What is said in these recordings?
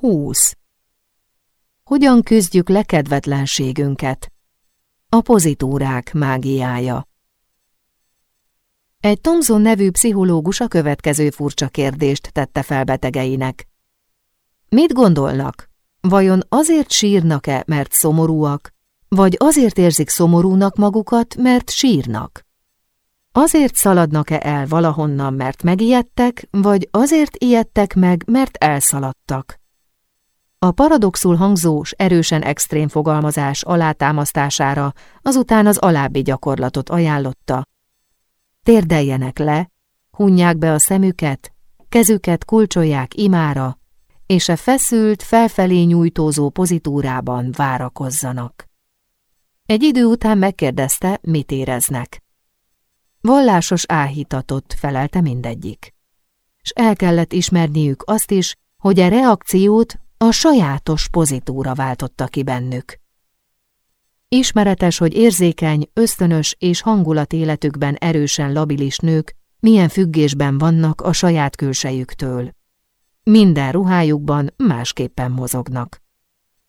20. Hogyan küzdjük le kedvetlenségünket? A pozitúrák mágiája. Egy Thomson nevű pszichológus a következő furcsa kérdést tette fel betegeinek. Mit gondolnak? Vajon azért sírnak-e, mert szomorúak, vagy azért érzik szomorúnak magukat, mert sírnak? Azért szaladnak-e el valahonnan, mert megijedtek, vagy azért ijedtek meg, mert elszaladtak? A paradoxul hangzós, erősen extrém fogalmazás alátámasztására azután az alábbi gyakorlatot ajánlotta. Térdeljenek le, hunják be a szemüket, kezüket kulcsolják imára, és a feszült, felfelé nyújtózó pozitúrában várakozzanak. Egy idő után megkérdezte, mit éreznek. Vallásos áhítatot felelte mindegyik. S el kellett ismerniük azt is, hogy a reakciót a sajátos pozitúra váltotta ki bennük. Ismeretes, hogy érzékeny, ösztönös és hangulat életükben erősen labilis nők milyen függésben vannak a saját külsejüktől. Minden ruhájukban másképpen mozognak.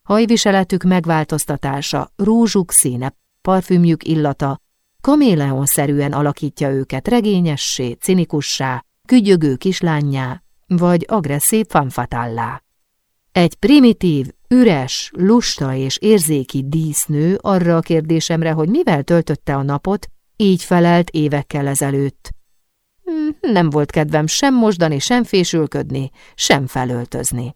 Hajviseletük megváltoztatása, rúzsuk színe, parfümjük illata, kaméleonszerűen alakítja őket regényessé, cinikussá, kügyögő kislányjá, vagy agresszív fanfatállá. Egy primitív, üres, lusta és érzéki dísznő arra a kérdésemre, hogy mivel töltötte a napot, így felelt évekkel ezelőtt. Hm, nem volt kedvem sem mosdani, sem fésülködni, sem felöltözni.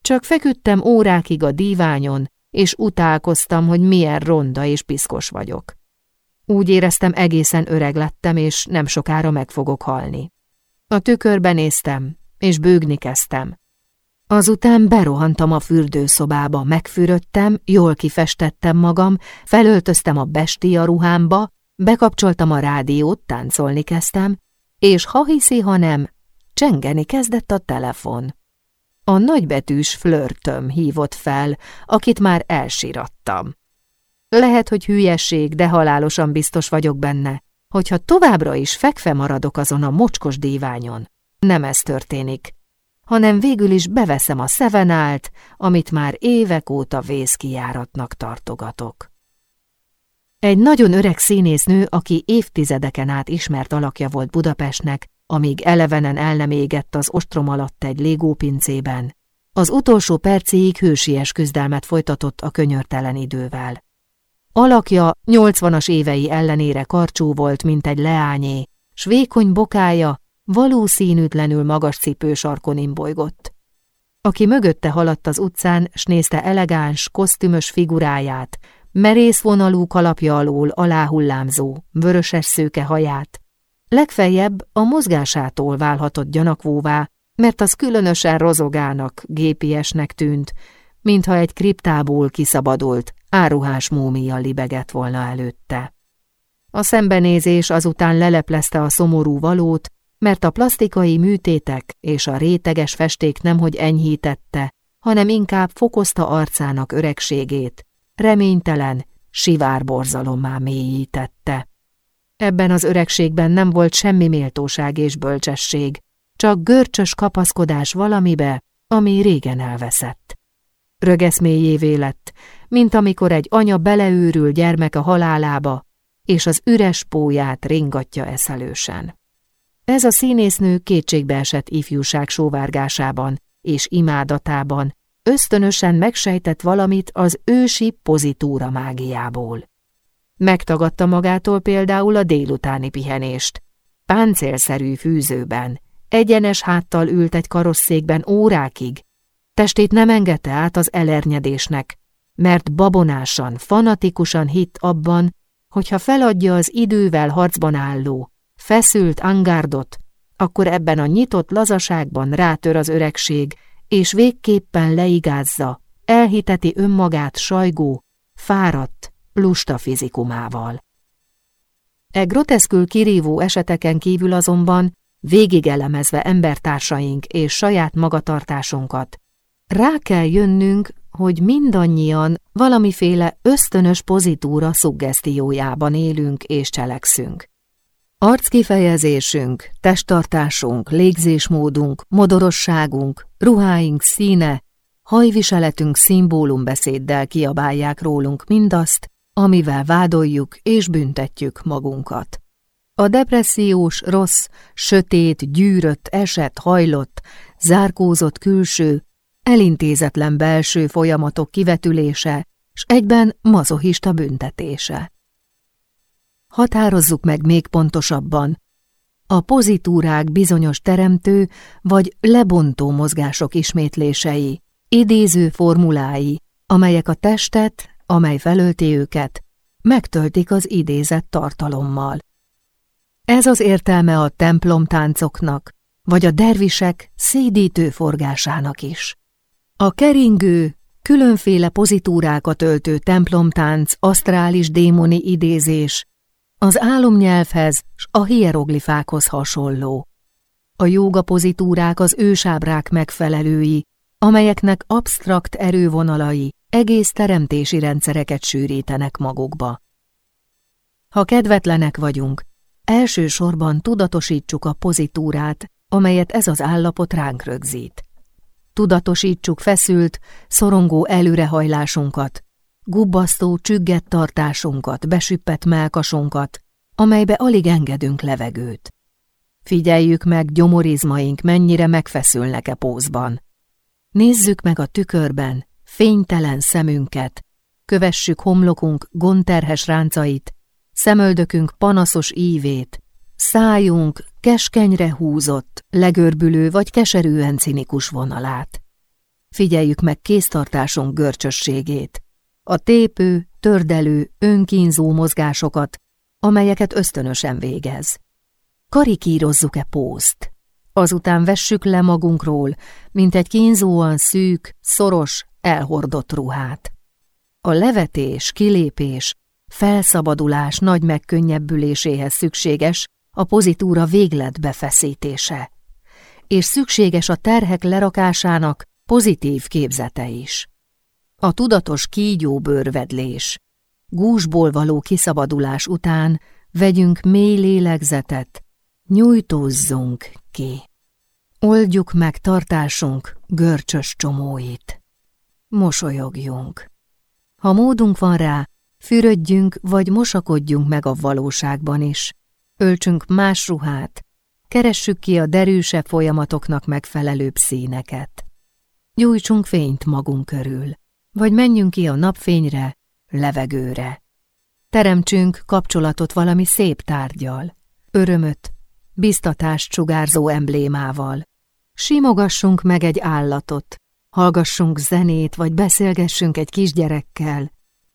Csak feküdtem órákig a díványon, és utálkoztam, hogy milyen ronda és piszkos vagyok. Úgy éreztem, egészen öreg lettem, és nem sokára meg fogok halni. A tükörbe néztem, és bőgni kezdtem. Azután berohantam a fürdőszobába, megfürödtem, jól kifestettem magam, felöltöztem a bestia ruhámba, bekapcsoltam a rádiót, táncolni kezdtem, és ha hiszi, ha nem, csengeni kezdett a telefon. A nagybetűs flörtöm hívott fel, akit már elsirattam. Lehet, hogy hülyeség, de halálosan biztos vagyok benne, hogyha továbbra is fekve maradok azon a mocskos díványon. Nem ez történik hanem végül is beveszem a szevenált, amit már évek óta vészkijáratnak tartogatok. Egy nagyon öreg színésznő, aki évtizedeken át ismert alakja volt Budapestnek, amíg elevenen el nem égett az ostrom alatt egy légópincében, az utolsó percéig hősies küzdelmet folytatott a könyörtelen idővel. Alakja nyolcvanas évei ellenére karcsú volt, mint egy leányé, s vékony bokája valószínűtlenül magas cipősarkon imbolygott. Aki mögötte haladt az utcán, s nézte elegáns, kosztümös figuráját, merész vonalú kalapja alól aláhullámzó, vöröses szőke haját, legfeljebb a mozgásától válhatott gyanakvóvá, mert az különösen rozogának, gépiesnek tűnt, mintha egy kriptából kiszabadult, áruhás múmia libegett volna előtte. A szembenézés azután leleplezte a szomorú valót, mert a plastikai műtétek és a réteges festék nemhogy enyhítette, hanem inkább fokozta arcának öregségét, reménytelen, sivárborzalommá mélyítette. Ebben az öregségben nem volt semmi méltóság és bölcsesség, csak görcsös kapaszkodás valamibe, ami régen elveszett. Rögeszmélyévé lett, mint amikor egy anya beleőrül gyermek halálába, és az üres póját ringatja eszelősen. Ez a színésznő kétségbeesett ifjúság sóvárgásában és imádatában ösztönösen megsejtett valamit az ősi pozitúra mágiából. Megtagadta magától például a délutáni pihenést. Páncélszerű fűzőben, egyenes háttal ült egy karosszékben órákig. Testét nem engedte át az elernyedésnek, mert babonásan, fanatikusan hitt abban, hogyha feladja az idővel harcban álló, feszült angárdot, akkor ebben a nyitott lazaságban rátör az öregség, és végképpen leigázza, elhiteti önmagát sajgó, fáradt, lusta fizikumával. E groteszkül kirívó eseteken kívül azonban, végigelemezve embertársaink és saját magatartásunkat, rá kell jönnünk, hogy mindannyian valamiféle ösztönös pozitúra szuggesztiójában élünk és cselekszünk. Arckifejezésünk, testtartásunk, légzésmódunk, modorosságunk, ruháink színe hajviseletünk szimbólumbeszéddel kiabálják rólunk mindazt, amivel vádoljuk és büntetjük magunkat. A depressziós, rossz, sötét, gyűrött, esett, hajlott, zárkózott külső, elintézetlen belső folyamatok kivetülése, s egyben mazohista büntetése. Határozzuk meg még pontosabban, a pozitúrák bizonyos teremtő vagy lebontó mozgások ismétlései, idéző formulái, amelyek a testet, amely felölti őket, megtöltik az idézett tartalommal. Ez az értelme a templomtáncoknak, vagy a dervisek szédítő forgásának is. A keringő, különféle pozitúrákat öltő templomtánc, asztrális démoni idézés, az álomnyelvhez s a hieroglifákhoz hasonló. A jóga pozitúrák az ősábrák megfelelői, amelyeknek absztrakt erővonalai egész teremtési rendszereket sűrítenek magukba. Ha kedvetlenek vagyunk, elsősorban tudatosítsuk a pozitúrát, amelyet ez az állapot ránk rögzít. Tudatosítsuk feszült, szorongó előrehajlásunkat, gubbasztó, csüggett tartásunkat, besüppett melkasunkat, amelybe alig engedünk levegőt. Figyeljük meg, gyomorizmaink mennyire megfeszülnek-e pózban. Nézzük meg a tükörben fénytelen szemünket, kövessük homlokunk gonterhes ráncait, szemöldökünk panaszos ívét, szájunk keskenyre húzott, legörbülő vagy keserűen cinikus vonalát. Figyeljük meg kéztartásunk görcsösségét, a tépő, tördelő, önkínzó mozgásokat, amelyeket ösztönösen végez. Karikírozzuk-e pózt? Azután vessük le magunkról, mint egy kínzóan szűk, szoros, elhordott ruhát. A levetés, kilépés, felszabadulás nagy megkönnyebbüléséhez szükséges a pozitúra véglet befeszítése, és szükséges a terhek lerakásának pozitív képzete is. A tudatos kígyóbőrvedlés, gúzsból való kiszabadulás után vegyünk mély lélegzetet, nyújtózzunk ki. Oldjuk meg tartásunk görcsös csomóit. Mosolyogjunk. Ha módunk van rá, fürödjünk vagy mosakodjunk meg a valóságban is. Öltsünk más ruhát, keressük ki a derűsebb folyamatoknak megfelelőbb színeket. Gyújtsunk fényt magunk körül vagy menjünk ki a napfényre, levegőre. Teremtsünk kapcsolatot valami szép tárgyal, örömöt, biztatást sugárzó emblémával. Simogassunk meg egy állatot, hallgassunk zenét, vagy beszélgessünk egy kisgyerekkel.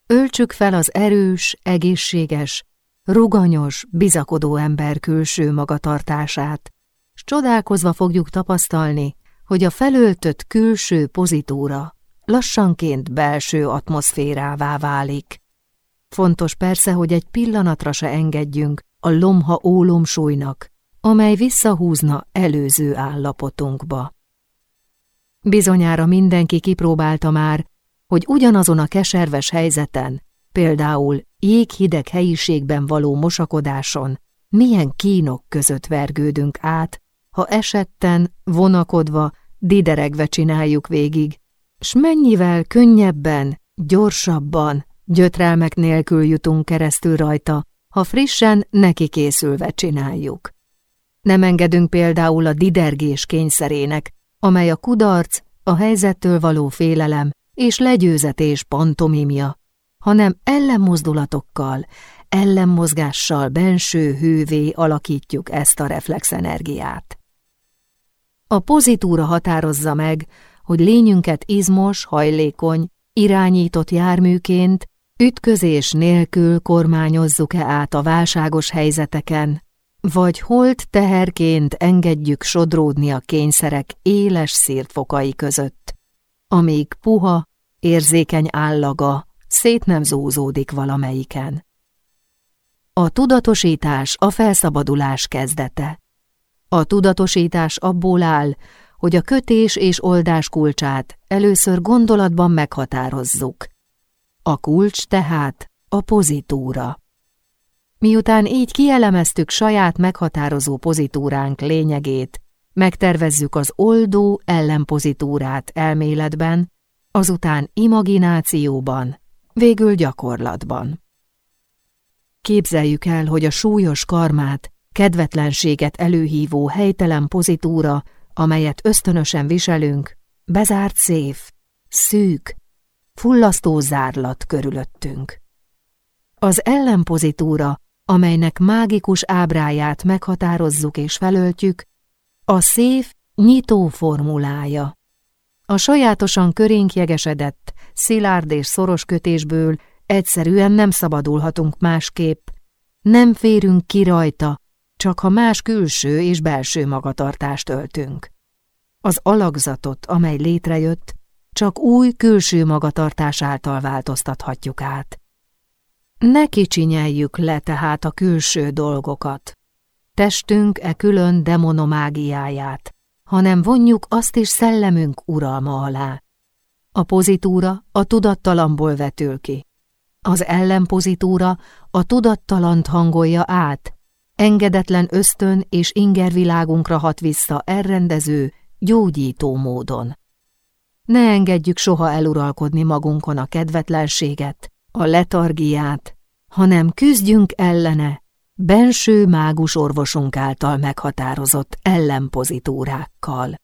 Öltsük fel az erős, egészséges, ruganyos, bizakodó ember külső magatartását, s csodálkozva fogjuk tapasztalni, hogy a felöltött külső pozitúra lassanként belső atmoszférává válik. Fontos persze, hogy egy pillanatra se engedjünk a lomha ólomsúlynak, amely visszahúzna előző állapotunkba. Bizonyára mindenki kipróbálta már, hogy ugyanazon a keserves helyzeten, például jéghideg helyiségben való mosakodáson, milyen kínok között vergődünk át, ha esetten, vonakodva, dideregve csináljuk végig, s mennyivel könnyebben, gyorsabban, gyötrelmek nélkül jutunk keresztül rajta, ha frissen neki készülve csináljuk. Nem engedünk például a didergés kényszerének, amely a kudarc, a helyzettől való félelem és legyőzetés pantomimja, hanem ellenmozdulatokkal, ellenmozgással benső hővé alakítjuk ezt a reflexenergiát. A pozitúra határozza meg, hogy lényünket izmos, hajlékony, irányított járműként, ütközés nélkül kormányozzuk-e át a válságos helyzeteken, vagy holt teherként engedjük sodródni a kényszerek éles szírtfokai között, amíg puha, érzékeny állaga szét nem zúzódik valamelyiken. A tudatosítás a felszabadulás kezdete. A tudatosítás abból áll, hogy a kötés és oldás kulcsát először gondolatban meghatározzuk. A kulcs tehát a pozitúra. Miután így kielemeztük saját meghatározó pozitúránk lényegét, megtervezzük az oldó ellenpozitúrát elméletben, azután imaginációban, végül gyakorlatban. Képzeljük el, hogy a súlyos karmát, kedvetlenséget előhívó helytelen pozitúra, amelyet ösztönösen viselünk, bezárt széf, szűk, fullasztó zárlat körülöttünk. Az ellenpozitúra, amelynek mágikus ábráját meghatározzuk és felöltjük, a széf nyitó formulája. A sajátosan körénk jegesedett, szilárd és szoros kötésből egyszerűen nem szabadulhatunk másképp, nem férünk ki rajta, csak ha más külső és belső magatartást öltünk. Az alakzatot, amely létrejött, csak új külső magatartás által változtathatjuk át. Ne kicsinyeljük le tehát a külső dolgokat. Testünk e külön demonomágiáját, hanem vonjuk azt is szellemünk uralma alá. A pozitúra a tudattalamból vetül ki. Az ellenpozitúra a tudattalant hangolja át, engedetlen ösztön és ingervilágunkra hat vissza elrendező, gyógyító módon. Ne engedjük soha eluralkodni magunkon a kedvetlenséget, a letargiát, hanem küzdjünk ellene, benső mágus orvosunk által meghatározott ellenpozitúrákkal.